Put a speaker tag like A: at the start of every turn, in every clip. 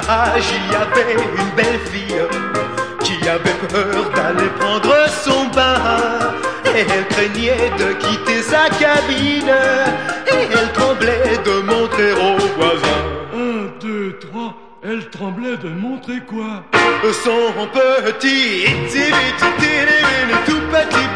A: plage, il y avait une belle fille qui avait peur d'aller prendre son bain. Et elle craignait de quitter sa cabine. Et elle tremblait de montrer aux voisins.
B: Un, deux, trois, elle tremblait de montrer quoi
A: Son petit, tout petit,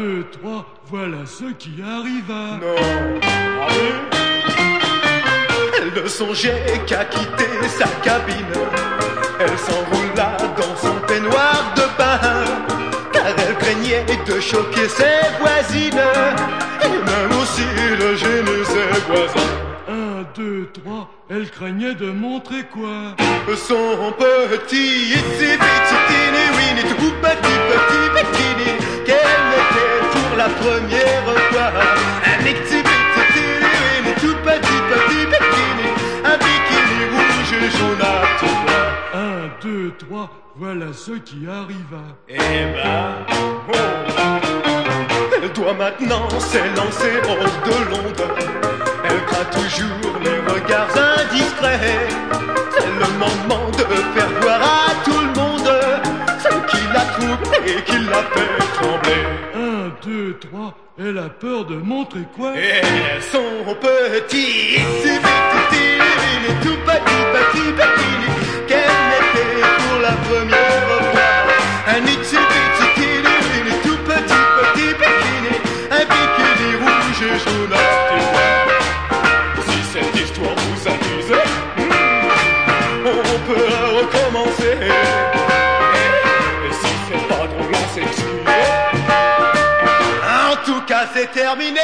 B: deux, trois, voilà ce qui arriva.
A: Non. Elle ne songeait qu'à quitter sa cabine. Elle s'enroula dans son peignoir de bain. Car elle craignait de choquer ses voisines. Et même aussi de gêner ses voisins.
B: Un, deux, trois, elle craignait de montrer quoi
A: Son petit itsy première fois. Un weeny tout petit petit bikini, un bikini rouge et jaune à.
B: Un, deux, trois, voilà ce qui arriva.
A: Eh ben, oh. Elle doit maintenant s'élancer hors de l'onde. Elle craint toujours
B: deux, trois, elle a peur de montrer quoi
A: Et son petit itsy bitsy teeny tout petit petit bikini qu'elle mettait pour la première fois. Un tout petit petit bikini, un bikini rouge et jaune à cas, c'est terminé.